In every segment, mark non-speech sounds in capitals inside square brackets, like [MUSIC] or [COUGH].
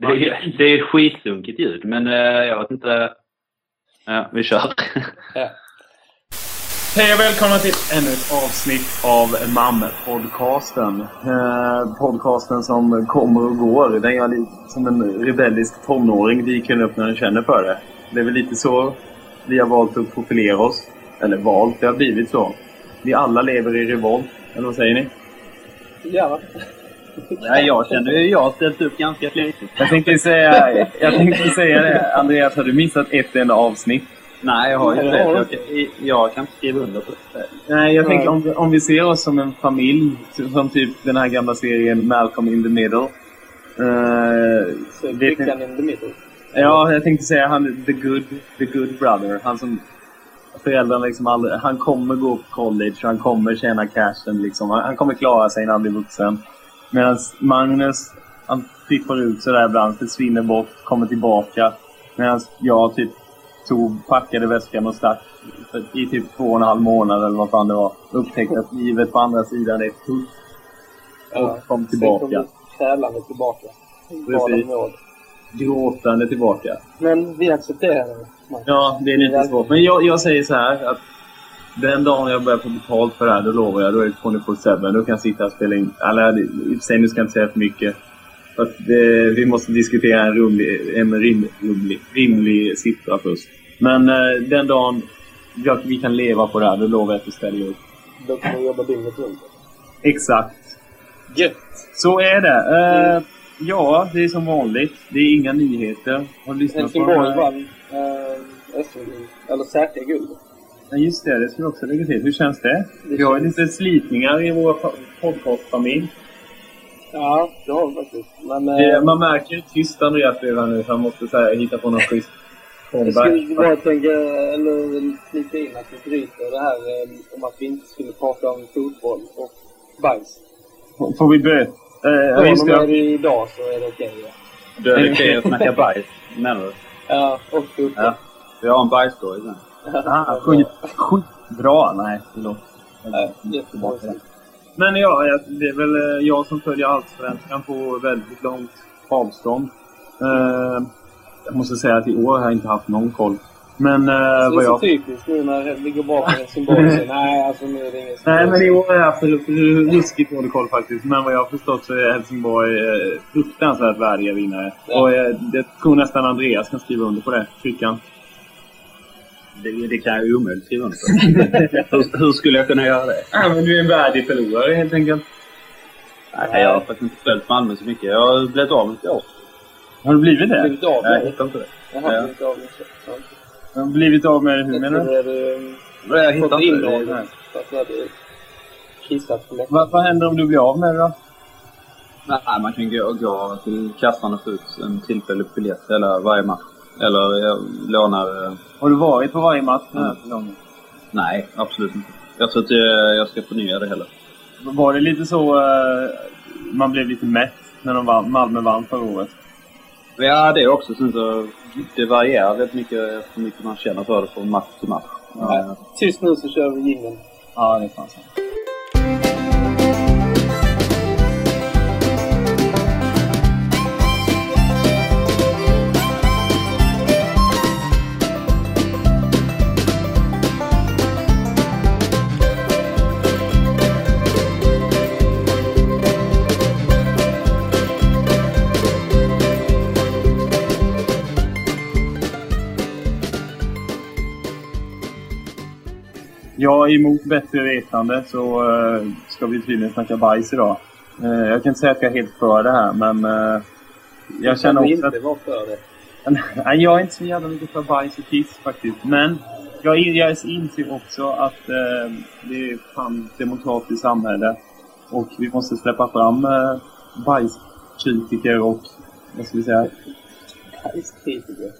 Det är, det är skitsunkigt ljud, men eh, jag vet inte. Ja, vi kör. Ja. [LAUGHS] Hej och välkomna till ännu ett avsnitt av MAM-podcasten. Eh, podcasten som kommer och går. Den jag lite som en rebellisk tonåring dyker upp när den känner för det. Det är väl lite så vi har valt att profilera oss. Eller valt, det har blivit så. Vi alla lever i revolt. Eller vad säger ni? Ja. Ja, jag känner ju jag har ställt upp ganska flitigt. Jag tänkte säga, jag tänkte säga det. Andreas, har du missat ett enda avsnitt? Nej, jag har ju Nej, det. Jag, jag, kan inte skriva under på det. Nej, jag tänker om, om vi ser oss som en familj, som typ den här gamla serien Malcolm in the Middle. Eh, Så ni, in the middle. ja, jag tänkte säga han the good, the good brother. Han som föräldrarna liksom aldrig, Han kommer gå på college, han kommer tjäna cashen liksom. Han, han kommer klara sig när han blir vuxen. Medan Magnus, han flippar ut sådär ibland, försvinner bort, kommer tillbaka. Medan jag typ tog, packade väskan och stack i typ två och en halv månad eller vad fan det var. Upptäckte att livet på andra sidan är tufft. Och kom tillbaka. Sen kom du krälande tillbaka. Precis. Gråtande tillbaka. Men vi accepterar det. Ja, det är lite svårt. Men jag, jag säger så här att den dagen jag börjar få betalt för det här, då lovar jag, då är det 24-7. Då kan jag sitta och spela in. Eller i och för sig, nu ska jag inte säga för mycket. För att det, vi måste diskutera en, rumlig, en rim, rimlig, rimlig siffra först. Men eh, den dagen jag, vi kan leva på det här, då lovar jag att vi ställer upp. Då kommer vi jobba dygnet runt. Exakt. Gött! Så är det. Eh, ja, det är som vanligt. Det är inga nyheter. Har du lyssnat på Helsingborg den här- vann eh, SM-guld. Eller säkra guld. Ja, just det. Det ska vi också lägga till. Hur känns det? Vi har ju lite slitningar i vår po- podcastfamilj. Ja, det har vi faktiskt. Men eh, Det- Man märker hur tyst Andreas blev här nu, så han måste så här, hitta på någon schysst jag skulle comeback. bara tänka, eller flika in att vi bryter det här eh, om att vi inte skulle prata om fotboll och bajs. Får vi böt? Eh, ja, Från och med idag så är det okej. ja. Då är det okej att snacka bajs, menar du? Ja, och fotboll. Ja. Vi har en bajsstory sen. Ah, skit, skitbra. Nej, förlåt. Ja, jättebra. Men ja, det är väl eh, jag som följer Allsvenskan på väldigt långt avstånd. Eh, jag måste säga att i år har jag inte haft någon koll. Men eh, Det är så jag... typiskt nu när det ligger för Helsingborg. [LAUGHS] Nej, alltså nu är det ingen som Nej, men i år har jag haft ruskigt dålig koll faktiskt. Men vad jag har förstått så är Helsingborg eh, fruktansvärt värdiga vinnare. Ja. Och eh, jag tror nästan Andreas kan skriva under på det. Kryckan. Det, det kan jag ju omöjligt skriva under [LAUGHS] hur, hur skulle jag kunna göra det? Ja, men du är en värdig förlorare helt enkelt. Nej, jag har faktiskt inte följt Malmö så mycket. Jag har blivit av med ett år. Har du blivit det? Blivit av Nej, jag med det. hittar inte det. Jaha, Ja. blivit av med det. Har du blivit av med det? Hur Jag menar du? Jag hittar inte in det. någon för att du hade kissat på läktaren. Vad, vad händer om du blir av med det då? Nej, man kan gå, gå till kassan och få ut en tillfällig biljett eller varje match. Eller jag lånar... eh, Har du varit på varje match den här säsongen? Nej, absolut inte. Jag tror inte jag, ska förnya det heller. Var det lite så eh, man blev lite mätt när de vann, Malmö vann förra året? Ja, det också. Sen så, det varierar väldigt mycket hur mycket man känner för det från match till match. Nej. Tyst nu så kör vi jingeln. Ja, det är fan sant. Ja, emot bättre vetande så eh, ska vi tydligen snacka bajs idag. Eh, jag kan inte säga att jag är helt för det här, men eh, jag känner vi också att... inte var för det. [LAUGHS] Nej, jag är inte så jävla mycket för bajs och kiss faktiskt. Men jag, jag inser också att eh, det är fan demokratiskt samhälle. Och vi måste släppa fram eh, bajskritiker och, vad ska vi säga? Bajskritiker.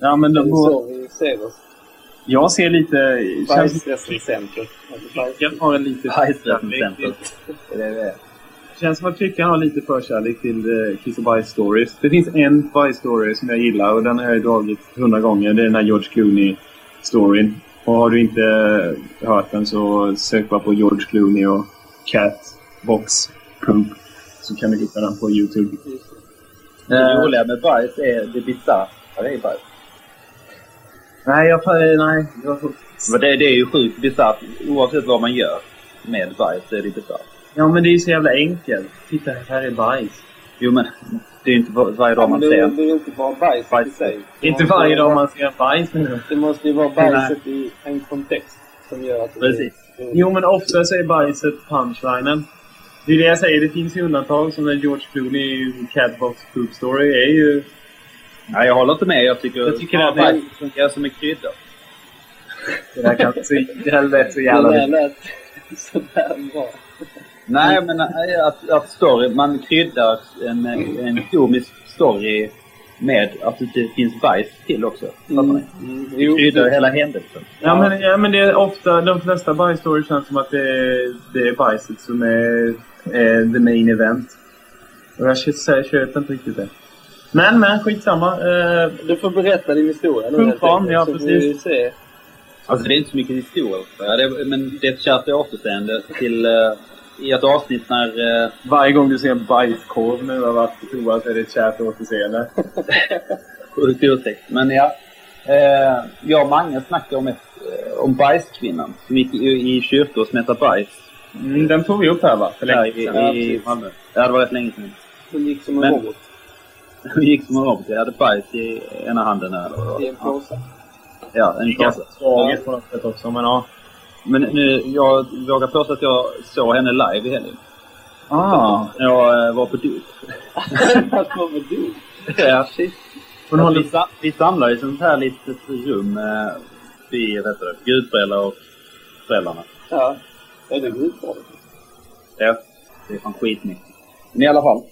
Ja, men Det är så vi ser oss. Jag ser lite... Känns, Bajsrecensenter. Alltså jag har en lite... Det är känns som att Kryckan har lite förkärlek till eh, Kiss och Bajs-stories. Det finns en bajs-story som jag gillar och den har jag dragit hundra gånger. Det är den här George Clooney-storyn. Och har du inte eh, hört den så sök bara på George Clooney och Cat Box Poop. Så kan du hitta den på Youtube. Det roliga med bajs är det bisarra i bajs. Nej, jag... Nej, jag Men det, det är ju sjukt bisarrt. Oavsett vad man gör med bajs så är det bisarrt. Ja, men det är ju så jävla enkelt. Titta, här är bajs. Jo men, det är ju inte var- varje dag man men det, ser. det är ju inte bara bajset Bajs. i sig. Det Inte varje dag man ser bajs du? Det måste ju vara bajset i en kontext som gör att det Precis. blir... Jo, men ofta så är bajset punchlinen. Det är det jag säger, det finns ju undantag som när George Clooney i Catbox Poop Story är ju... Nej, jag håller inte med. Jag tycker, Jag tycker att det- funkar som en krydda. Det där kan så, det lät så Det jävla... där lät sådär bra. Nej, men att, att story, man kryddar en, en komisk story med att det finns bajs till också. Fattar ni? Mm, Det jo, kryddar det- hela händelsen. Ja men, ja, men det är ofta, de flesta bajsstories känns som att det är, det är bajset som är, är the main event. Och jag kö- köper inte riktigt det. Men, men skitsamma. Eh, Du får berätta din historia nu. Helt fram, enkelt, ja, så precis. se. Alltså det är inte så mycket historia. Ja, det, är- men det är ett kärt återseende till eh, i ett avsnitt när... Eh, varje gång du ser en bajskorv nu har varit på toa så är det ett kärt återseende. [LAUGHS] Sjukt otäckt. Men ja. Eh, jag och Mange snackade om, ett, eh, om bajskvinnan som gick i, i kyrkor och smetade bajs. Mm, den tog vi upp här va? För länge i, sedan. i Malmö. Ja, det var rätt länge sedan. Hon gick som en Men- robot [LAUGHS] Hon gick som en robot. Jag hade bajs i ena handen. Här. i en påse. Ja, en tragiskt på något sätt också, men ja. Men nu, jag vågar påstå att jag såg henne live i helgen. Ah. Jag eh, var på dop. Vad [LAUGHS] var? Ja, Shit. Hon Alltså, håller... vi, sa- vi samlar i sånt här litet rum. Eh, vi, heter det, gudföräldrar och föräldrarna. Ja. Ja, det är utbra. Ja, det är fan skitmycket. Men i alla fall.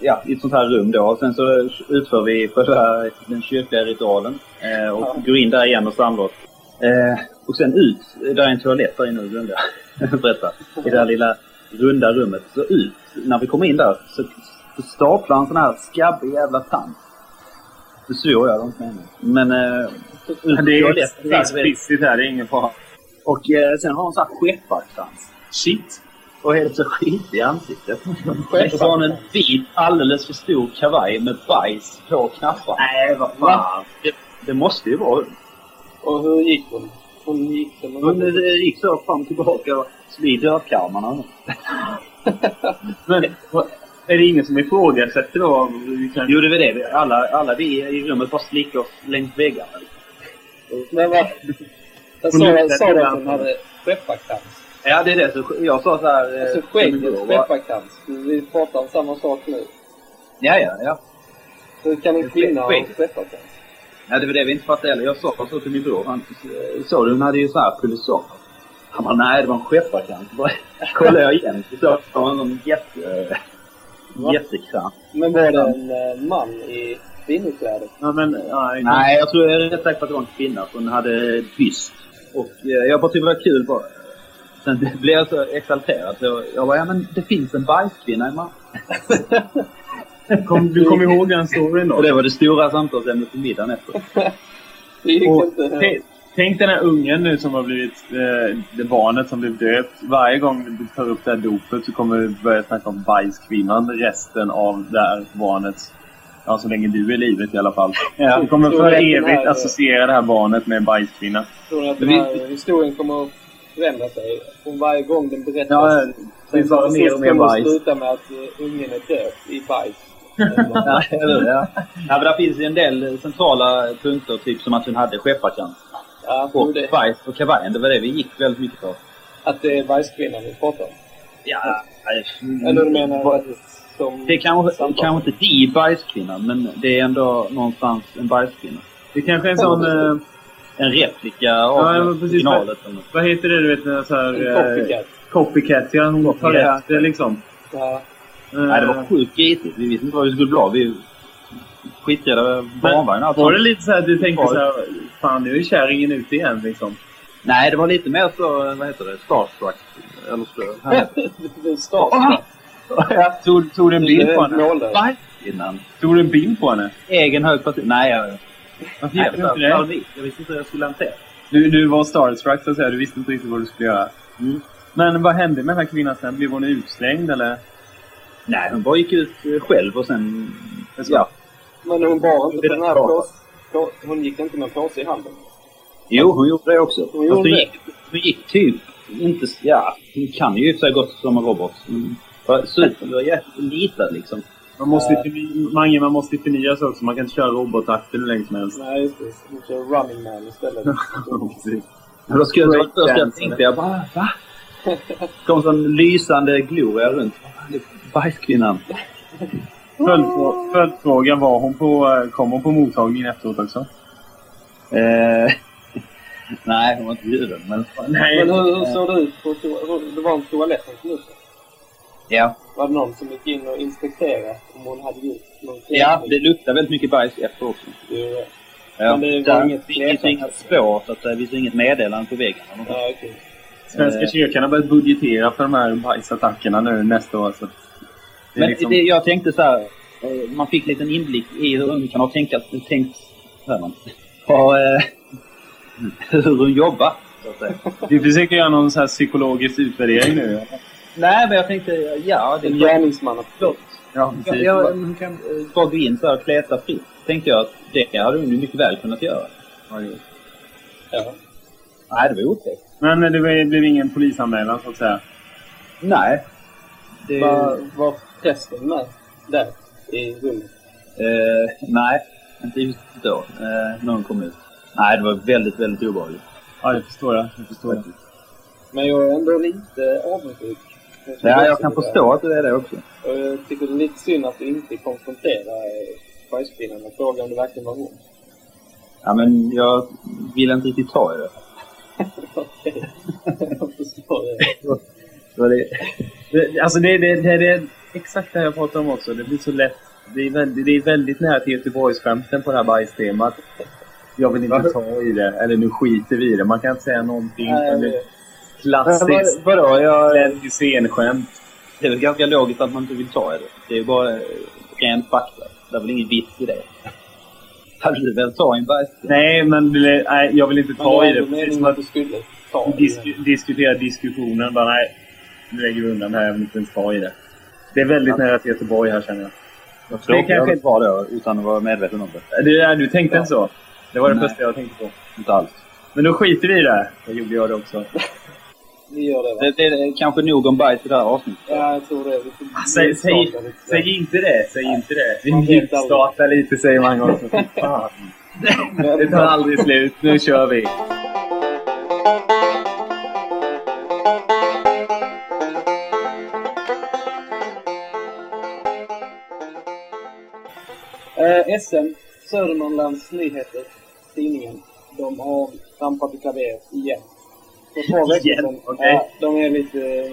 Ja, i ett sånt här rum då. Och sen så utför vi själva den kyrkliga ritualen. Eh, och Ja. går in där igen och samlar. Eh, och sen ut. Där är en toalett där inne, glömde jag [LAUGHS] berätta. I det här lilla runda rummet. Så ut. När vi kommer in där så, så staplar en sån här skabbig jävla tant. Nu svor jag, inte meningen. Men... Eh, Det är vet. pissigt här, det är ingen fara. Och eh, sen har hon sån här skepparkrans. Shit. Och helt så skit i ansiktet. Och så har hon en vit, alldeles för stor kavaj med bajs på knapparna. Nej, vad fan. Det, det måste ju vara hon. Och hur gick hon? Hon gick en Hon gick så fram och tillbaka och slog i dörrkarmarna. Men är det ingen som ifrågasätter då? kan- Jo, det var det. Alla, alla vi i rummet bara slickade oss längs väggarna. Men vad... Jag sa, sa du att hon hade skepparkrans? Ja, det är det. Så jag sa så här... eh, Alltså till skägg min bror, och va? skepparkrans. Vi pratar om samma sak nu. Ja, ja, ja. Hur kan en kvinna ha skepparkrans? Ja, det var det vi inte fattade heller. Jag sa så till min bror. Han sa du, hon hade ju så här pulisong. Han bara, nej det var en skepparkrans. [LAUGHS] Kollade jag igen. Så var var en jätte... Jättekrans. Men var det en eh, man i kvinnokläder? Ja, men, nej, Nej, jag tror jag är rätt säker på att det var en kvinna. Hon hade byst. Och eh, jag bara tyckte det var kul bara. Sen blev jag så exalterad. Så jag bara, ja men det finns en bajskvinna i Malmö. Kom, du kommer ihåg den storyn då? Det var det stora samtalsämnet på middagen efter. [LAUGHS] Det gick Och inte. tänk- den här ungen nu som har blivit eh, det barnet som blev döpt. Varje gång du tar upp det här dopet så kommer vi börja snacka om bajskvinnan resten av det här barnets... Ja, så länge du är i livet i alla fall. Ja. Du kommer för evigt här- associera det här barnet med bajskvinna. Tror ni att den här historien kommer att förändra sig? Från varje gång den berättas? Ja, det är bara mer och mer bajs. sluta med att eh, ungen är döpt i bajs. [LAUGHS] Ja, eller? Ja. ja, men det finns ju en del centrala punkter, typ som att hon hade skepparkrans. Ja, Och det, bajs på kavajen, det var det vi gick väldigt mycket på. att det är bajskvinnan vi pratar om. Ja, Eller du menar att som... Det är kanske, kanske inte de bajskvinnan, men det är ändå någonstans en bajskvinna. Det kanske är en sån... Eh, En replika av Ja, originalet. något. vad heter det du vet? en Så här, En eh, copycat. Copycat, ja. Hon tar Copycat. rätt det liksom. Ja. Nej, det var Eh, sjukt grisigt. Vi visste inte vad vi skulle bli av. Vi skiträdda barnvagn och allt Var det lite så här du tänkte så här, fan nu är kärringen ute igen liksom? Nej, det var lite mer så, vad heter det, starstruck. Eller så. [LAUGHS] är start. Ja, tog, tog du en bild på henne? Bajskvinnan. Tog du en bild på henne? Egen hög person. Nej, jag... Varför Nej, gjorde du jag, inte det? jag visste inte hur jag skulle hantera Du, du var starstruck så att säga, du visste inte riktigt vad du skulle göra. mm. Men vad hände med den här kvinnan sen? Blev hon utslängd eller? Nej, hon bara gick ut eh, själv och sen Ja. Men hon bar inte Det den här bra. pås, på, Hon gick inte med påse i handen. Jo, hon gjorde det också. Hon gjorde det. gick, hon gick typ inte... Ja, hon kan ju i och för sig gått som en robot. Mm. För Super var jätteliten liksom. Man måste förny- Mange, man måste förnya sig också. Man kan inte köra robotakter hur länge som helst. Nej, just det. Hon kör running man istället. [LAUGHS] Precis. Men då skulle jag Break först jag tänkte jag bara, va? kom sån lysande gloria runt. Bajskvinnan. Följdfrå- Följdfråga, var hon på, eh, kom hon på mottagningen efteråt också? Eh, [LAUGHS] nej, hon var inte bjuden. Men Nej. Men hur, hur såg det ut på Det var en toalett som kom ut. ja, Var det någon som gick in och inspekterade om hon hade gjort någon ja det luktar väldigt mycket bajs efter också. Det är det. Ja, Men det var där inget finns ju inga spår, så att säga. Det finns inget meddelande på väggen. Ja, okej. Svenska Eh. kyrkan har börjat budgetera för de här bajsattackerna nu nästa år. Så det Men liksom- det, jag tänkte så här, eh, man fick lite en inblick i hur hon kan ha tänkt, tänkt här, man, [LAUGHS] ha, eh, hur hon jobbar. Så att säga. Vi försöker göra någon så här psykologisk utvärdering nu. Nej, men jag tänkte, ja, det En är gärningsman. klart. Ja, Ja, ja, hon kan eh, bara gå in så här och kleta fritt. Tänkte jag att det hade hon mycket väl kunnat göra. Ja. Nej, det var otäckt. Men det var- blev ingen polisanmälan så att säga. Nej. Det, Var, var prästen med där i rummet? eh, nej, inte just då, eh, när hon kom ut. Nej, det var väldigt, väldigt obehagligt. Ja, jag förstår det. Jag förstår det. Men jag är ändå lite avundsjuk. Ja, jag kan förstå att du är det också. Och jag tycker det är lite synd att du inte konfronterar bajskvinnan och frågar om det verkligen var hon. Ja, men jag vill inte riktigt ta i det. [LAUGHS] Okej. jag förstår det. Så det det alltså det, det, det, det är exakt det jag pratar om också. Det blir så lätt. Det är väldigt, det är väldigt nära till Göteborgsskämten på det här bajstemat. Jag vill inte Varför? ta i det. Eller nu skiter vi i det. Man kan inte säga någonting. Nej, det- klassiskt. Men vad- vadå? Jag, scenskämt. det är väl ganska logiskt att man inte vill ta i det. Det är ju bara eh, ren fakta. Det är väl ingen vits i det. Hade du velat ta en bajskorv? Nej, men det- nej, jag vill inte Men ta det i var det. Precis som att du skulle ta i disk, det. diskutera diskussionen. Bara, nej, nu lägger vi undan det här. Jag vill inte ens ta i det. Det är väldigt Ja. nära till Göteborg här känner jag. Jag tror Det inte jag kanske- vill ta det utan att vara medveten om det. Det, är- du tänkte Ja. inte så? Det var det Nej. första jag tänkte på. Inte alls. Men då skiter vi i det. Då gjorde jag det också. Vi gör det va? Det, det är kanske nog om bajs i det här avsnittet. Ja, jag tror det. Ah, Säg, säg, säg inte det. Säg inte det. Vi mjukstartar lite säger man också. [LAUGHS] Det tar aldrig slut. Nu kör vi. Eh, SM, Södermanlands Nyheter, tidningen. De har trampat i klaveret igen. För par veckor sedan. Okej. Ja, de är lite...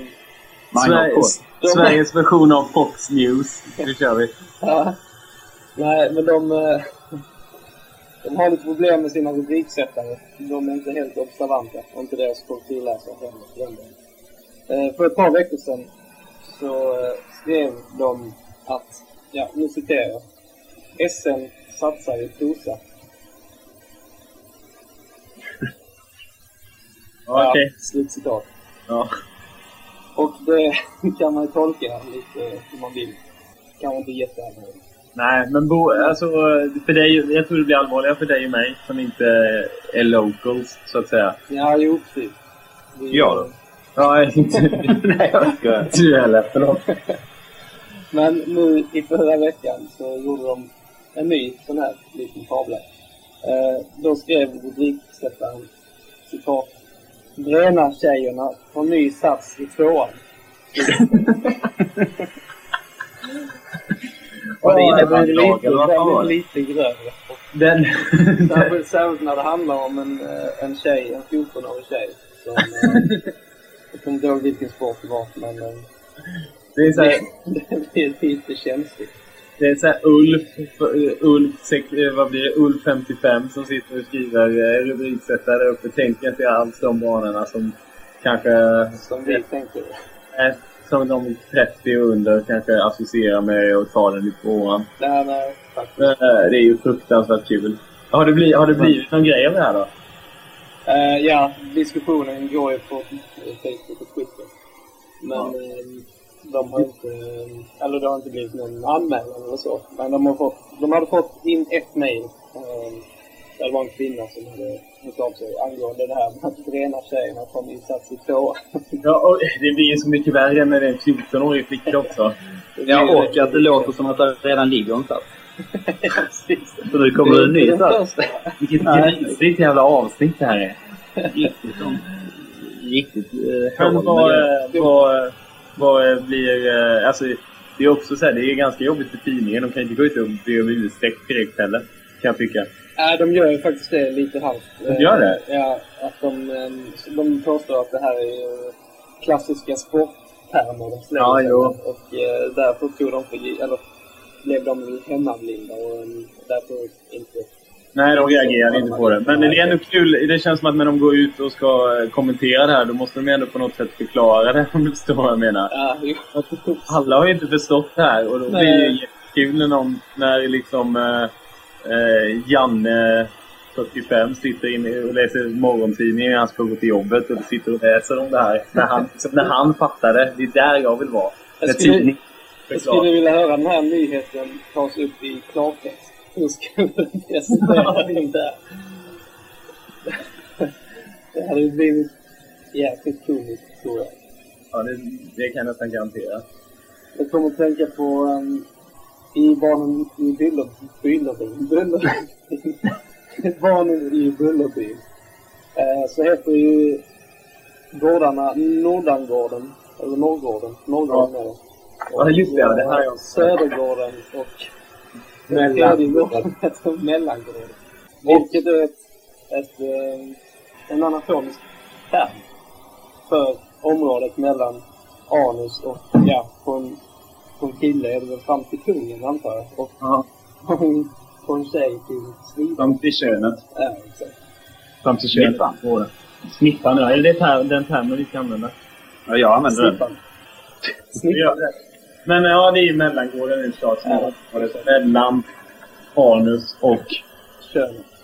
Koll. Sveriges, Sveriges version av Fox News. Nu kör vi. Ja. Nej, men de... eh, De har lite problem med sina rubriksättare. De är inte helt observanta. Och inte deras korrekturläsare heller. för. Eh, För ett par veckor sedan så eh, skrev de att, ja, nu citerar jag. SN satsar i Trosa. Okej. Ja, slutcitat. Ja. Och det [LAUGHS] kan man ju tolka lite hur man vill. Kanske inte jätteallvarligt. Nej, men bo, alltså, för dig, jag tror det blir allvarligare för dig och mig som inte är locals, så att säga. Ja, jo, precis. Vi- Ja då. Ja, inte [LAUGHS] du heller. Förlåt. Men nu i förra veckan så gjorde de en ny sån här liten tavla. Eh, då skrev rubriksättaren citat Bränartjejerna har ny sats i tvåan. [LAUGHS] Var det innebandylag, lite, eller vad fan var det? lite grövre. Den... Särskilt, särskilt när det handlar om en, eh, en tjej, en 14-årig tjej. Som, jag kommer inte ihåg vilken sport det var, men eh, det är så här, [LAUGHS] det är lite känsligt. Det är så här Ulf, Ulf, vad blir det? Ulf 55 som sitter och skriver eh, rubriksättare uppe. Tänker inte alls de banorna som kanske Som vi tänker. är som de 30 och under kanske associerar med och tar den i tvåan. Nej, nej, faktiskt. Eh, Det är ju fruktansvärt kul. Har det, blivit, har det blivit någon grej av det här då? Eh, ja, diskussionen går ju på Facebook och Twitter. Men Ja. eh, de har inte, eller det har inte blivit någon anmälan eller så. Men de, har fått, de hade fått in ett mejl. Eh, det var en kvinna som hade hört av sig angående det här med att rena tjejerna från insats i två. Ja, och det blir ju så mycket värre är en 14-årig flicka också. Ja, och att det låter som att det redan ligger en sats. [LAUGHS] Precis. Så nu kommer det en ny sats. Vilket grisigt jävla avsnitt det här är. Riktigt. Riktigt eh, hål med vad, vad blir... eh, Alltså, det är också så här, det är ganska jobbigt för tidningen. De kan inte gå ut och be om ursäkt direkt heller. Kan jag tycka. Nej, de gör ju faktiskt det lite halvt. De gör det? Eh, Ja, att de, eh, de påstår att det här är klassiska sporttermer de slänger Ja, jo. Och eh, därför tog de för eller blev de hemmablinda och eh, därför inte... Nej, de reagerar inte på det. Men det är ändå kul. Det känns som att när de går ut och ska eh, kommentera det här, då måste de ändå på något sätt förklara det. [LAUGHS] Om du förstår vad jag menar. Alla har ju inte förstått det här och då blir det jättekul när någon, när liksom eh, eh, Janne 45 sitter inne och läser morgontidningen när han ska gå till jobbet och sitter och läser om det här. När han, liksom, när han fattar det. Det är där jag vill vara. Jag skulle- Jag skulle vilja höra den här nyheten tas upp i klartext. Hur skulle du presentera in där? Det hade ju blivit jäkligt komiskt, tror jag. Ja, det, det kan jag nästan garantera. Jag kommer att tänka på um, i Barnen i Buller- Bullerbyn. Bullerbyn. Barnen i Bullerbyn. Eh, så heter ju gårdarna Nordangården. Eller Norrgården. Norrgården är det. Ja, just det, ja, det här är Södergården och den Mellan- Mellangården. Vilket är ett, ett, eh, en anatomisk term för området mellan anus och, ja, på en, på en kille är det väl fram till pungen antar jag. Och Ja, på en, tjej till slidan. fram till könet. Ja, exakt. Fram till könet. Snippan. Snippan, ja. Eller det är ter- den termen vi ska använda. Ja, jag använder den. Snippan. Ja. Snippan. Men ja, det är ju mellangården är klart. Ja. Mellan anus och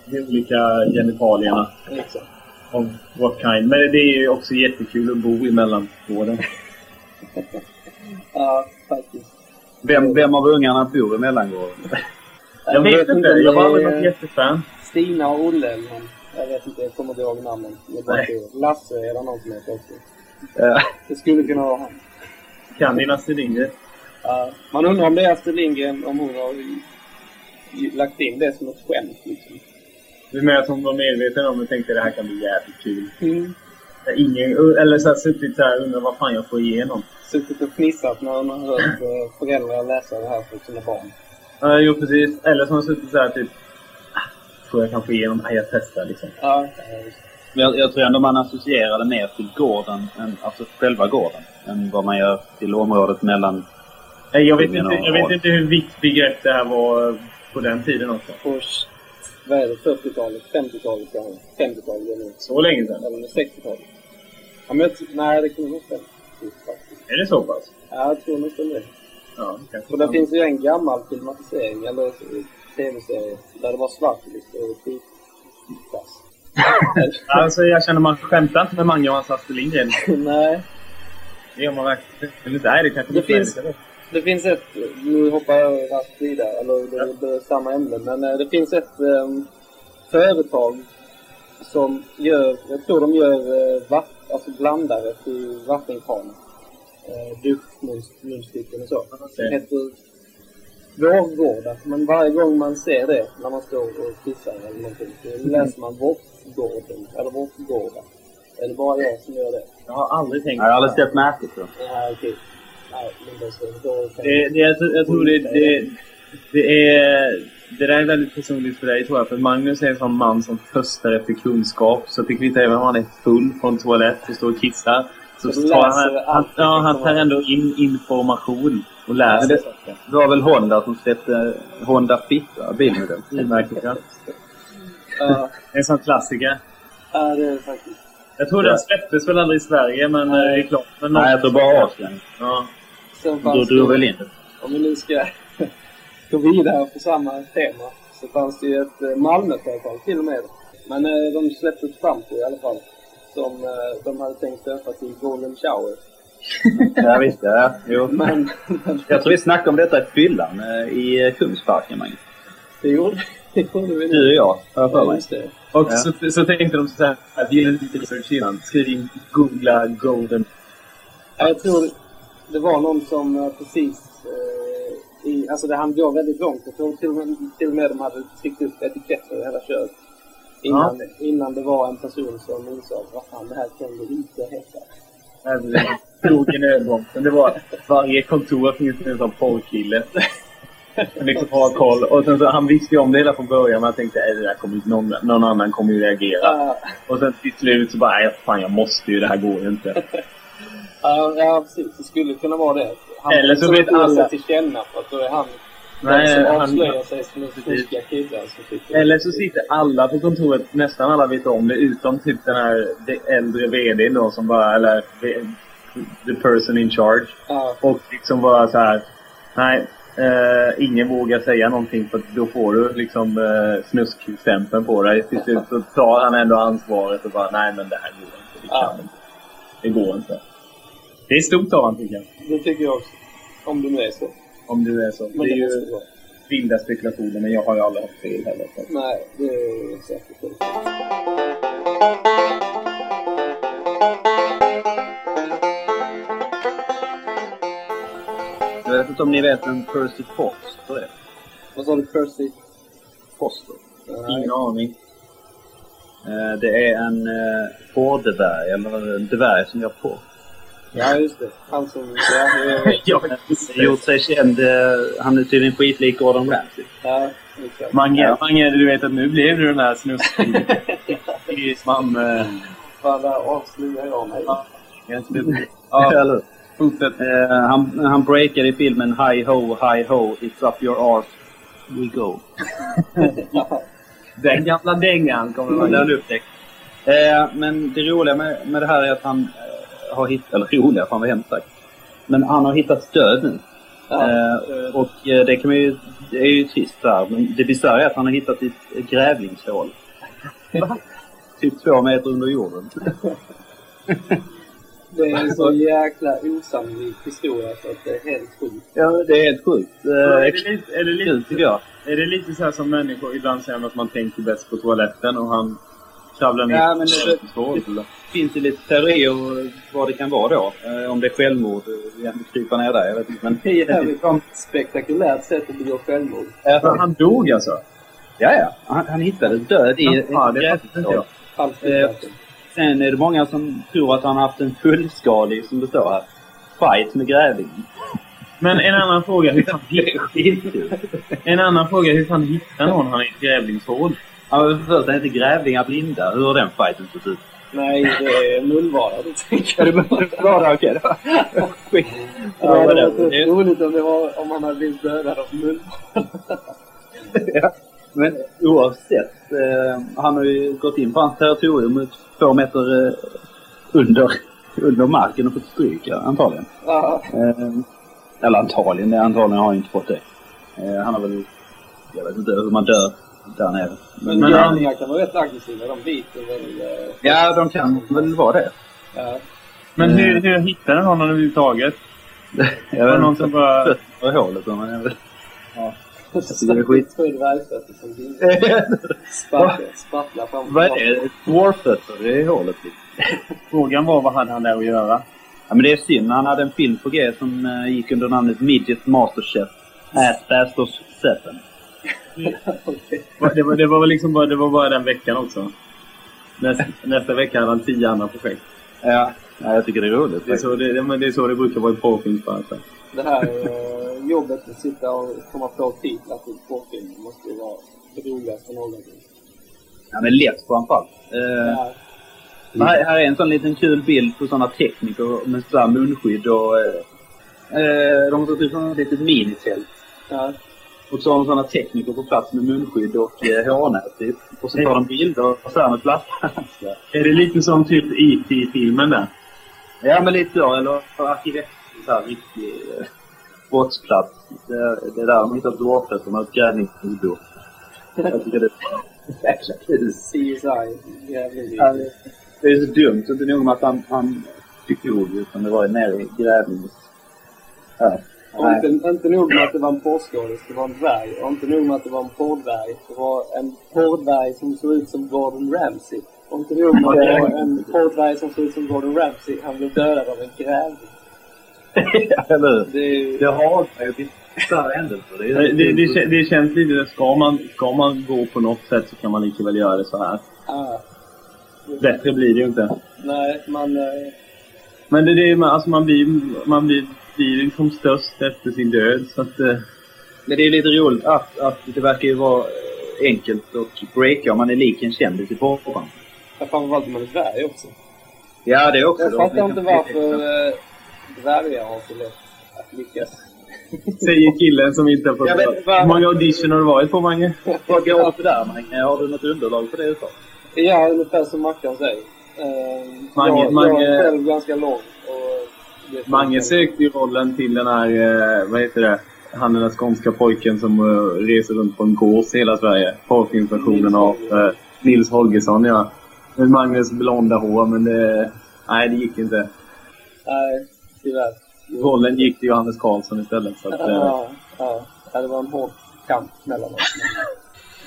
de olika genitalierna. Exakt. Of what kind. Men det är ju också jättekul att bo i mellangården. Ja, faktiskt. Vem, vem av ungarna bor i mellangården? Jag vet inte. Jag har aldrig varit jättefan. Stina och Olle eller någon. Jag vet inte, jag kommer inte ihåg namnen. Jag bara. Lasse är det någon som heter också. Det skulle kunna vara han. Kan din Astrid Ja, man undrar om det är Astrid Lindgren, om hon har lagt in det som ett skämt liksom. Du menar att hon var medveten om och tänkte att det här kan bli jävligt kul? Mm. Ingen, eller så här, suttit så här och undrat vad fan jag får igenom. Suttit och fnissat när man har hört eh, föräldrar läsa det här för sina barn. Ja, jo precis. Eller som har suttit så här typ... "Ah, Tror jag kan få igenom. Nej, jag testar liksom. Ja. Men jag, jag tror ändå man associerar det mer till gården, än, alltså själva gården, än vad man gör till området mellan... Nej, Jag vet, inte, jag vet inte hur vitt begrepp det här var på den tiden också. på vad är det, 40-talet, 50-talet kanske? 50-talet är det nu. Så länge sedan. Eller 60-talet. Ja, men jag, t- nej, det kan nog 50 faktiskt. Är det så pass? Ja, jag tror nästan det. Ja, det kanske Och det finns ju en gammal filmatisering, eller eh, tv-serie, där det var svartvitt och skitkass. [LAUGHS] Alltså, jag känner man skämtar inte med Mange och hans Astrid Lindgren. [LAUGHS] Nej. Det gör man verkligen inte. Nej, det kanske Det inte finns-. Det finns ett, nu hoppar jag raskt vidare, eller det, det är samma ämne, men eh, det finns ett um, företag som gör, jag tror de gör uh, vatt, alltså blandare till vattenkranar. Uh, Duschmunstycken och så. Det heter Vårgårda. Men varje gång man ser det, när man står och kissar eller någonting, så läser man Vårtgården, eller Vårtgårda. Är det bara jag som gör det? Jag har aldrig tänkt Jag har aldrig sett märket. Nej, okej. Nej, Det, det, jag, tror- jag tror det, det, det är... Det där är väldigt personligt för dig tror jag. För Magnus är en sån man som törstar efter kunskap. Så det kvittar även om han är full en toalett och står och kissar. Så, Så tar läser han, han, ja, han tar ändå in information och lär Men sig det-. Det var väl Honda som släppte Honda Fitta, bilmodell. Ja. En sån klassiker. ja, det är det faktiskt. Jag tror den släpptes väl aldrig i Sverige, men eh, det är klart. Men Nej, jag tror bara Asien. Ja. Sen fanns drog det, väl in om vi nu ska [LAUGHS] gå vidare på samma tema, så fanns det ju ett eh, Malmöföretag till och med. Men eh, de släppte ett schampo i alla fall. Som eh, de hade tänkt döpa till Golden Shower. [LAUGHS] Ja, visst. Ja, jo. [LAUGHS] Men Jag tror vi snackade om detta i fyllan i Kungsparken, Magnus. det gjorde, det gjorde vi Du och jag, har jag för mig. Och Ja. så, så tänkte de så här, att ge lite research innan. Skriv in googla golden. Ja, Jag tror det var någon som eh, precis... Eh, i, alltså det hann gå väldigt långt. Jag tror till och med, till och med de hade tryckt upp etiketter i hela köret. Innan, innan det var en person som insåg vad fan det här kan det inte heta. Krogen ögonbromsen. Det var varje kontor finns det en sån porrkille. Som liksom har koll. Och sen så, han visste ju om det hela från början men jag tänkte att det där kommer, ju- någon, någon annan kommer ju reagera. Ja, Och sen till slut så bara, fan jag måste ju, det här går ju inte. Ja, ja, precis. Det skulle kunna vara det. Han Eller så vet alla- sig till känna för att då är han Nej, den som han- avslöjar sig som den snuskiga killen Eller så sitter alla på kontoret, nästan alla vet om det, utom typ den här det äldre VDn då som bara, eller the- person in charge. Ja, Och liksom bara så här, nej, eh, ingen vågar säga någonting för då får du liksom eh, snuskstämpeln på dig. Till slut så tar han ändå ansvaret och bara, nej men det här går inte, vi kan Ja. inte. Det går inte. Det är stort av honom tycker jag. det tycker jag också. Om det nu är så. Om du är så. Men det är det ju vilda spekulationer men jag har ju aldrig haft fel heller. Så. Nej, det är säkert så. Jag vet inte om ni vet vem Percy Foster är? Vad sa du? Percy? Foster. Nej. Ingen aning. Eh, Det är en eh, fårdvärg, eller en dvärg som gör porr. Ja, just det. Han som... [LAUGHS] Ja, Gjort sig känd. eh, Han är tydligen skitlik Gordon Ramsay. Ja, exakt. Mange, Ja. Mange, du vet att nu blev du den här snuskman. [LAUGHS] eh, Fan, där avslöjar jag mig. Ja, [LAUGHS] fortsätt. Eh, han, han breakade i filmen Hi ho, hi ho, it's up your arse we go. Den gamla dängan kommer man har du upptäckt. Eh, men det roliga med, med det här är att han har hittat, eller roliga, fan vad hemskt sagt. Men han har hittat död nu. Ja, Eh, och eh, det kan man ju, det är ju trist där. Men det bisarra är att han har hittat ett grävlingshål. [LAUGHS] typ två meter under jorden. [LAUGHS] det är en så jäkla osannolik historia så att det är helt sjukt. Ja, det är helt sjukt. Eh, Är det lite, är det lite, är det lite så här som människor ibland säger att man tänker bäst på toaletten och han kravlar ner Ja, men det- eller? Det finns ju lite teorier vad det kan vara då. Eh, om det är självmord, eh, krypa ner där, jag vet inte. Men Det är jävligt spektakulärt sätt att begå självmord. Ja, Han dog alltså? ja, ja. Han, han hittade död i Ja, ett det jag. Allt Eh, Sen är det många som tror att han har haft en fullskalig, som det står här, fight med grävlingen. Men en annan fråga. Hur fan, [LAUGHS] Det är skitkul. en annan fråga. Hur fan hittar någon han i ett grävlingshål? Han var först hette Grävlingar blinda. Hur har den fighten sett ut? Nej, det är mullvara. Det tänker jag. det var det. Okej, var skit. Ja, det hade varit det- roligt om, det var, om han hade blivit dödad av mullvara. Ja. Men oavsett. Eh, han har ju gått in på hans territorium två meter eh, under, under marken och fått stryk, ja, antagligen. Ja, Eh, eller antagligen, antagligen har han inte fått det. Eh, han har väl, jag vet inte hur man dör där nere. men Men- grävlingar kan vara rätt aggressiva. De biter väl... eh, Ja, de kan väl vara det. Ja. Men Eh. hur, hur hittade någon överhuvudtaget? [LAUGHS] Jag vet någon inte. som bara... I hålet. Men jag vet. Så det är skit. Två dvärgfötter som [LAUGHS] fram och Vad är det? Dwarf-fötter i hålet. liksom. Frågan var vad hade han där att göra? Ja, men det är synd. Han hade en film på G som eh, gick under namnet Midget Masterchef. Ass Bastos 7. Det var, det var väl liksom bara, det var bara den veckan också. Nästa, nästa vecka hade han tio andra projekt. Ja. ja, jag tycker det är roligt. Det är så det, det, men det, är så det brukar vara i porrfilmsbranschen. Det här eh, jobbet att sitta och komma på titlar till porrfilmer måste ju vara det roligaste någonsin. Ja, men lätt framför allt. Eh, Ja. här, här är en sån liten kul bild på såna tekniker med sådär munskydd och... Eh, eh, de har satt ut som ett litet minitält. Ja. Och så har de såna tekniker på plats med munskydd och eh, hårnät typ. Och så tar de bilder och så här med plasthandskar. Är det lite som typ IT-filmen där? Ja, men lite så. Eller arkivett. Så här riktig eh, brottsplats. Det, det är där de hittat dwarfötterna och ett grävlingsfordon. Jag tycker det är jäkla kul. CSI. Det är så dumt. Inte nog med att han, han skog, utan det var ju nere i grävlings... Ja. Och inte, inte nog med att det var en porrskådis, det var en dvärg. Och inte nog med att det var en porrdvärg, det var en porrdvärg som såg ut som Gordon Ramsay. Och inte nog med att det var en porrdvärg som såg ut som Gordon Ramsay, han blev dödad av en grävling. [LAUGHS] Eller hur? Det är ju... Det har ju bisarra händelser. Det, är- Det, det, det, det känns lite... Ska man, ska man gå på något sätt så kan man lika väl göra det så här. Ah, Bättre blir det ju inte. nej, man... eh, Men det, det, är- alltså man blir, man blir, blir liksom störst efter sin död. Så att, eh, Men det är lite roligt att, att det verkar ju vara enkelt att breaka om man är lik en kändis i porrbranschen. Jag framförallt om man är dvärg också. Ja, det är också. Jag fattar inte varför eh, dvärgar har så lätt att lyckas. [LAUGHS] säger killen som inte har fått... Vet Hur många audition har du varit på, Mange? [LAUGHS] Vad går det där, Mange? Har du något underlag på det uttalet? Ja, ungefär som Mackan säger. Eh, Mange- jag, Mange- jag är själv ganska lång. Och Mange sökte ju rollen till den här, eh, vad heter det? Han den där skånska pojken som eh, reser runt på en gås i hela Sverige. Porrfilmsversionen Nils av eh, Nils Holgersson, ja. Med Magnus blonda hår, men det... Nej, det gick inte. Nej, tyvärr. Rollen gick till Johannes Karlsson istället. Så, att, Ja, ja. ja, det var en hård kamp mellan oss.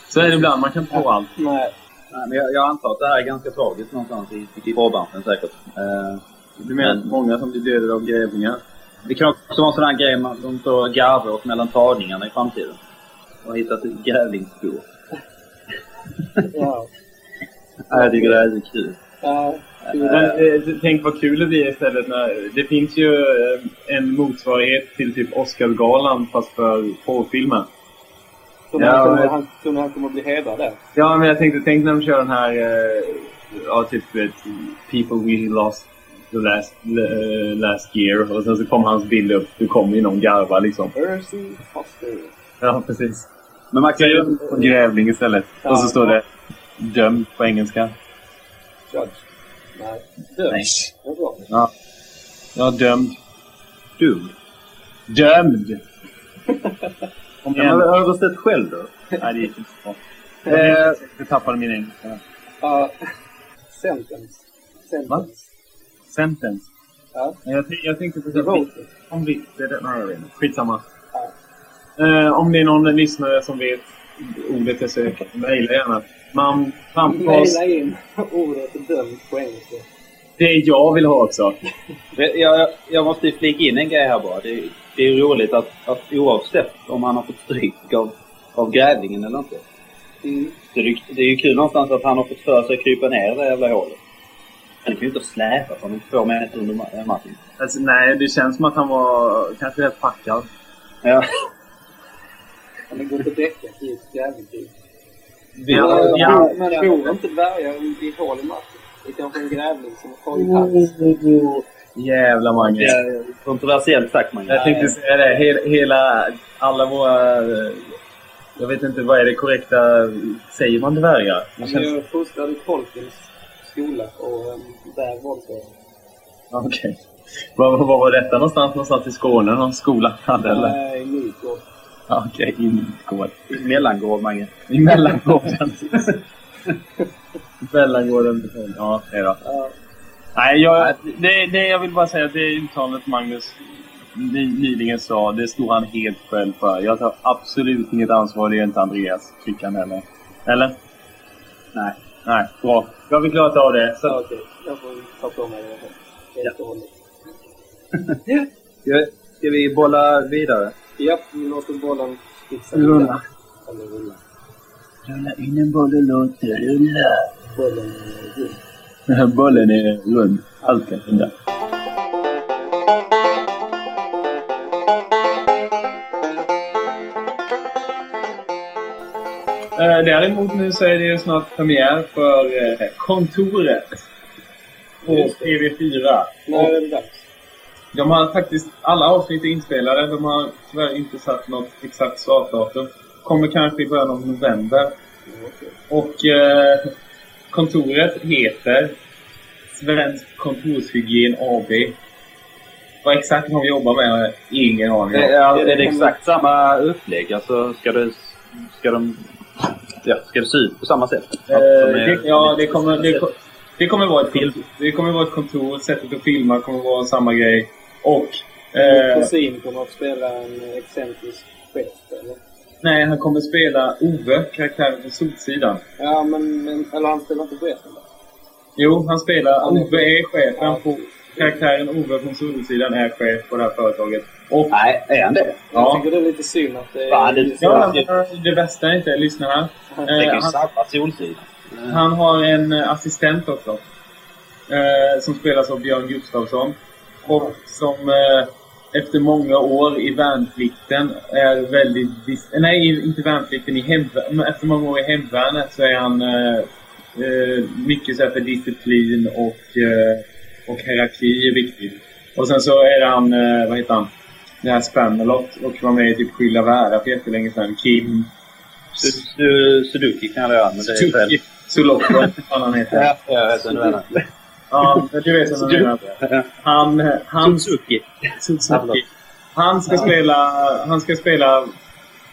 så är det ibland, man kan inte få allt. Nej, Nej, men jag, jag antar att det här är ganska tragiskt någonstans i, i porrbranschen säkert. Eh, Du menar Men- många som blir dödade av grävlingar? det kan också vara en sån här grej man de får garva åt mellan tagningarna i framtiden. Och hittat grävlingsspår. ja. Jag tycker det här är så kul. ja Men, eh, tänk vad kul det blir istället när... Det finns ju eh, en motsvarighet till typ Oscarsgalan fast för porrfilmer. Tror Ja, han, kommer, men- han, kommer bli hedrad där? Ja, men jag tänkte, tänk när de kör den här, eh, ja typ People we lost the last, eh, last year. Och sen så kommer hans bild upp. Du kommer ju någon garva liksom. Percy Foster. Ja, precis. Men man kan ju... En grävling istället. Ja. Och så står det dömd på engelska. Judge. Nej. Det är bra. Ja. Ja, dömd. Dum. Dömd! Kom [LAUGHS] Kan man igen. översätta själv då? Nej, det gick inte så bra. [LAUGHS] Eh, Jag tappade min engelska. Ja. [LAUGHS] sentence. Sentence. Sentence. Ja. Jag, jag tänkte på Devoted. Om vi... Det, det, nej, jag vet inte. Skitsamma. Eh, om det är någon lyssnare som vet ordet jag söker, mejla gärna. Man, Pampos, Maila in [LAUGHS] ordet dömd på engelska. det jag vill ha också. Det- Jag, jag måste flika in en grej här bara. Det, det är ju roligt att, att oavsett om han har fått stryk av, av grävlingen eller inte. Mm. Det, det är ju kul någonstans att han har fått för sig att krypa ner i det jävla hålet. Han kan ju inte släpa honom två meter under ma- marken. Alltså, nej, det känns som att han var kanske rätt packad. Ja. Han har gått och däckat i ett äventyr. Vi har, tror- Men tror inte dvärgar i, hål i marken. Det är kanske en grävling som har tagit hans. jävla Mange. Det är kontroversiellt sagt man. Jag tänkte säga det. Hela, hela alla våra... eh, Jag vet inte, vad är det korrekta... Säger man dvärgar? Det känns... Jag fostrade i Tolkiens skola och um, där var det så. Okej. Var, var var detta någonstans? Någonstans i Skåne? Någon skola [LAUGHS] hade eller? Nej, Nygård. Ja, Okej, i Nygård. Mellangård, Mange. I mellangården. [LAUGHS] mellangården. Ja, det då. Ja. Nej, jag, det, det, jag vill bara säga att det uttalandet Magnus ny, nyligen sa, det stod han helt själv för. Jag tar absolut inget ansvar, det är inte Andreas Kryckan heller. Eller? Nej. Nej, bra. Då har vi klarat av det. Så, Ja, okej. Jag får ta på mig det helt och hållet. [LAUGHS] Ska, ska vi bolla vidare? Ja, vi låter bollen studsa Rulla. Eller rulla. Rulla in en boll och låt det rulla. Bollen är rund. Bollen är rund. Allt kan hända. Däremot nu så är det ju snart premiär för eh, Kontoret på Just det. TV4. När är det dags? De har faktiskt, alla avsnitt är inspelade. De har tyvärr inte satt något exakt startdatum. Kommer kanske i början av november. Okej. Och eh, kontoret heter Svensk Kontorshygien AB. Vad exakt de jobbar med har jag ingen aning om. Är, är det exakt samma upplägg? Alltså, ska det, ska de, ja, ska det se ut på samma sätt? Eh, är- det, ja, det kommer, det, det kommer vara ett kontor. Det kommer vara ett kontor. Sättet att filma kommer vara samma grej. Och... Eh, kusin kommer att spela en excentrisk chef, eller? nej, han kommer spela Ove, karaktären från Solsidan. Ja, men, men... Eller han spelar inte chefen då? Jo, han spelar... Han är- Ove är chefen Ja, på... Karaktären Ove från Solsidan är chef på det här företaget. Och... Nej, är han det? Jag Ja. tycker det är lite synd att det Fan, det- Ja, det bästa är inte... Lyssna här. Det kan Eh, ju han, sabba han har en eh, assistent också. Eh, som spelas av Björn Gustafsson. Och som eh, efter många år i värnplikten är väldigt... Nej, inte värnplikten. I efter många år i hemvärnet så är han eh, eh, mycket så för disciplin och, eh, och hierarki är viktigt. Och sen så är han, eh, vad heter han? Det här Spamalot och var med i typ Skilda världar för jättelänge sedan. Kim Su- Su- Sudoku kan jag göra, men det är fel. Suki Sulokko, vad han heter. Ja, jag vet vad du menar. Ja, du vet vad jag menar. Han, han, Suzuki. Suzuki. Han ska spela, han ska spela,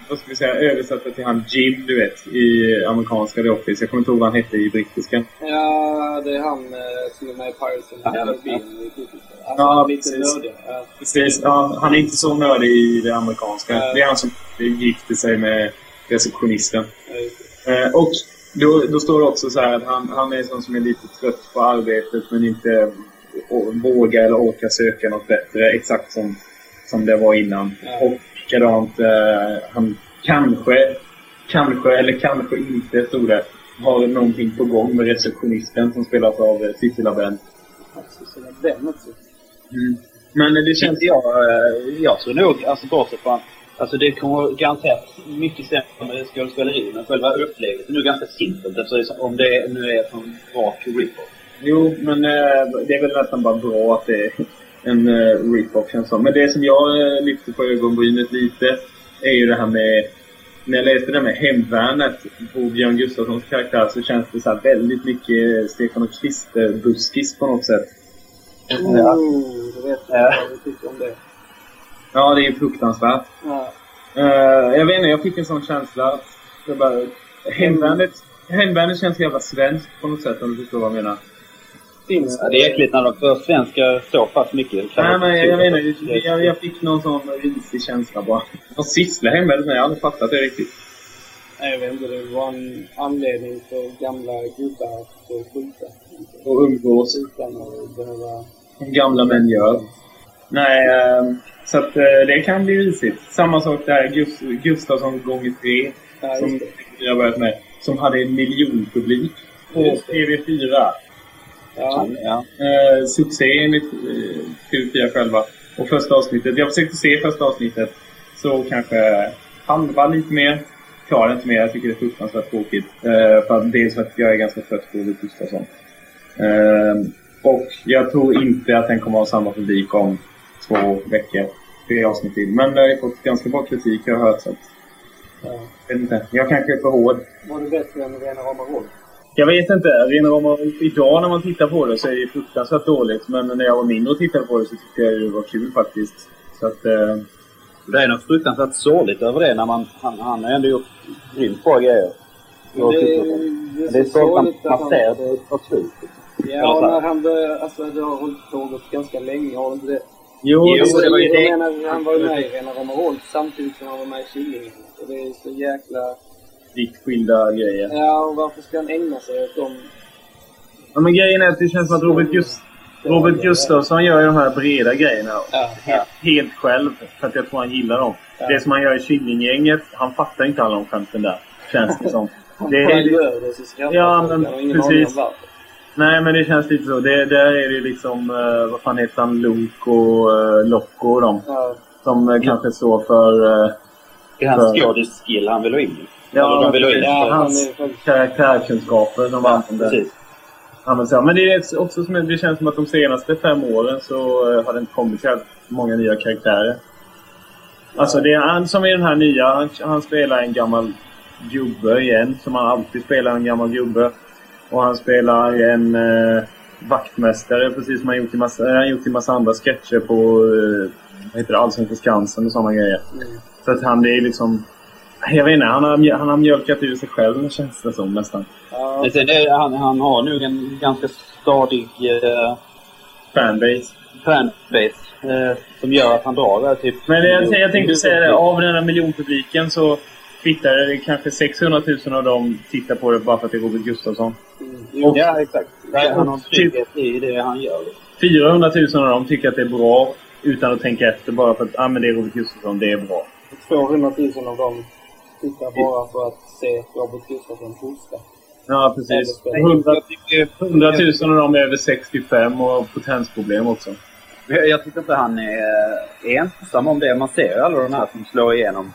vad ska vi säga, översätta till han Jim, du vet, i amerikanska The Office. Jag kommer inte ihåg vad han hette i brittiska. Ja, det är han eh, som är med i Pirates of the Ja, Caribbean. Ja, lite precis. nördig. Ja. Precis, ja, han är inte så nördig i det amerikanska. Ja. Det är han som gifte sig med receptionisten. Eh, och då, då står det också så här att han, han är sån som är lite trött på arbetet men inte vågar eller orkar söka något bättre. Exakt som, som det var innan. Ja. Och likadant, eh, han kanske, kanske eller kanske inte, stod det, har någonting på gång med receptionisten som spelas av eh, Sissela Benn. Alltså, också. Men det Känns känns... jag, eh, jag tror nog, alltså bortsett från Alltså det kommer garanterat mycket sämre med skådespeleri, men själva upplägget är nog ganska simpelt eftersom om det nu är från rak rip-off. Jo, men eh, det är väl nästan bara bra att det är en uh, rip-off känns som. Men det som jag uh, lyfter på ögonbrynet lite är ju det här med... När jag läste det med hemvärnet på Björn Gustafssons karaktär så känns det så här väldigt mycket Stefan och Krister-buskis på något sätt. Oh, du vet Ja. vad vi tycker om det. Ja, det är ju fruktansvärt. Ja. Eh, jag vet inte, jag fick en sån känsla. att bara, hemvärnet, hemvärnet känns jävla svenskt på något sätt om du förstår vad jag menar. Finns Ja, det är äckligt när de försvenskar så pass mycket. Nej, men jag, jag, så- menar, jag, jag fick någon sån risig känsla bara. Vad sysslar hemvärnet med? Jag har aldrig fattat det riktigt. Nej, jag vet inte. Det var en anledning för gamla gubbar att skjuta. Och umgås. Utan att behöva... Som gamla män gör. Nej, ehm, så att eh, det kan bli risigt. Samma sak där, Gus, Gustafsson gånger tre. Ja, som jag har börjat med. Som hade en miljonpublik på Just det. TV4. Ja. Ja. Eh, succé enligt eh, TV4 själva. Och första avsnittet, jag försökte se första avsnittet. Så kanske halva lite mer. Klarar inte mer. Jag tycker det är fruktansvärt tråkigt. Eh, för att, dels för att jag är ganska trött på Ove Gustafsson. Eh, och jag tror inte att den kommer att ha samma publik om två veckor. Tre avsnitt till. Men det har ju fått ganska bra kritik har jag hört. Så att, ja. jag vet inte. Jag kanske är för hård. Var det bättre än Rena rama Rolf? Jag vet inte. Rena rama idag när man tittar på det så är det fruktansvärt dåligt. Men när jag var mindre och tittade på det så tyckte jag det var kul faktiskt. Så att... Eh, Det är något fruktansvärt sorgligt över det när man... Han, han har ändå gjort grymt bra grejer. Men det, är- det är det är sorgligt att man han... ser på slut. Ja, när han började... Alltså, det har hållit pågått ganska länge, har det inte det? Jo, Jo, det, det var ju jag det. menar, han var ju med i Rena rama Rolf samtidigt som han var med i Killingarna. Och det är så jäkla... vitt skilda grejer. Ja, och varför ska han ägna sig åt dem? Ja, men grejen är att det känns som att Robert, Just, Robert Gustafsson gör ju de här breda grejerna Ja, helt, helt själv. För att jag tror han gillar dem. Ja. Det som han gör i Killinggänget, han fattar inte alla de skämten där. Känns det som. Han Det bara är, gör det så skrattar Ja, men Han precis. Nej, men det känns lite så. Det, där är det liksom, uh, vad fan heter han, Luke och uh, Locko och de. Ja, Som uh, kanske står för... Uh, Det är hans För- skådisskill han vill ha in. Ja, de vill ha in. ja han hans karaktärkunskaper som Ja, använder. precis. använder. Men det är också som det känns som att de senaste fem åren så eh, har det inte kommit så många nya karaktärer. Alltså det är han som är den här nya, han, han spelar en gammal gubbe igen. Som han alltid spelar en gammal gubbe. Och han spelar en eh, vaktmästare precis som han gjort i massa, han har gjort i massa andra sketcher på eh, heter det, Allsång på Skansen och sådana grejer. Mm. Så att han det är liksom jag vet inte, han har, han har mjölkat ur sig själv känns det som nästan. Ja, sen är, han, han har nog en ganska stadig eh, Fanbase. fanbase eh, som gör att han drar där typ... Men jag, jag tänkte säga det, av den här miljonpubliken så kvittar det kanske 600 000 av dem tittar på det bara för att det är Robert Gustafsson. Mm. Ja, exakt. Nej, han har en Typ- trygghet i det han gör. 400 000 av dem tycker att det är bra utan att tänka efter bara för att ah, men det är Robert Gustafsson, det är bra. 200 000 av dem tittar bara för att se Robert Gustafsson hosta. Ja, precis. 100, 100 000 av dem är över 65 och har potensproblem också. Jag, tycker inte han är ensam om det. Man ser ju alla de här som slår igenom.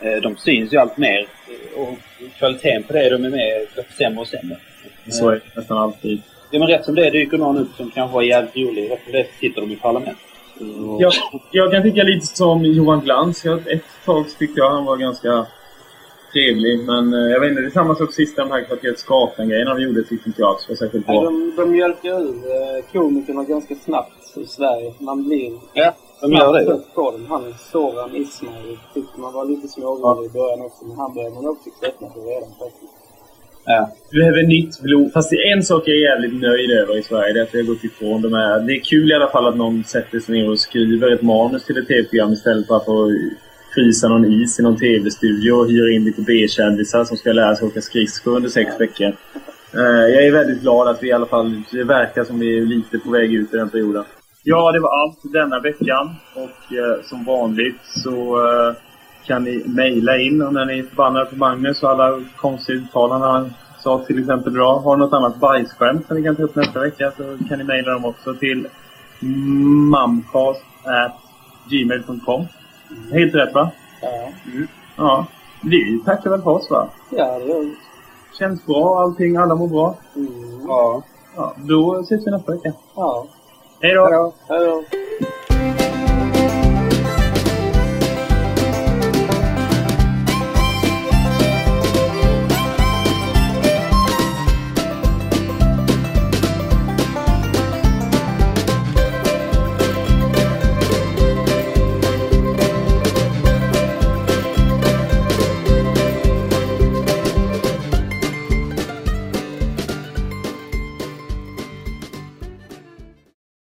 Eh, De syns ju allt mer. eh, Och kvaliteten på det de är med blir sämre och sämre. Så är det nästan alltid. Ja, men rätt som det dyker någon upp som kanske var jävligt rolig. Rätt som det sitter de i parlamentet. Och- Jag, jag kan tycka lite som Johan Glans. Jag, ett tag tyckte jag han var ganska trevlig. Men eh, jag vet inte, det är samma sak sist de här kvarteret Skatan-grejerna de gjorde tyckte inte jag alls var särskilt Nej, bra. de, de mjölkar ur komikerna ganska snabbt i Sverige. Man blir Ja, de gör det. ju. på dem. Han Soran Ismail tyckte man var lite smårolig i början också. Men han började man också tröttna på redan faktiskt. Ja. Vi behöver nytt blod. Fast det är en sak jag är jävligt nöjd över i Sverige. Det är att vi har gått ifrån de här... Det är kul i alla fall att någon sätter sig ner och skriver ett manus till ett tv-program istället för att få frysa någon is i någon tv-studio och hyra in lite B-kändisar som ska lära sig åka skridskor under sex veckor. Eh, jag är väldigt glad att vi i alla fall... Det verkar som vi är lite på väg ut i den perioden. Ja, det var allt denna veckan. Och eh, som vanligt så eh, kan ni mejla in om ni är förbannade på Magnus och alla konstiga uttalanden han sa till exempel bra. Har något annat bajsskämt som ni kan ta upp nästa vecka så kan ni mejla dem också till mamcast.gmail.com. Helt rätt va? Ja, Ja. Vi tackar väl för oss va? ja det gör vi. Känns bra allting, alla mår bra. Mm. Ja. Ja, då ses vi nästa vecka. Ja. Hej då! Hej då.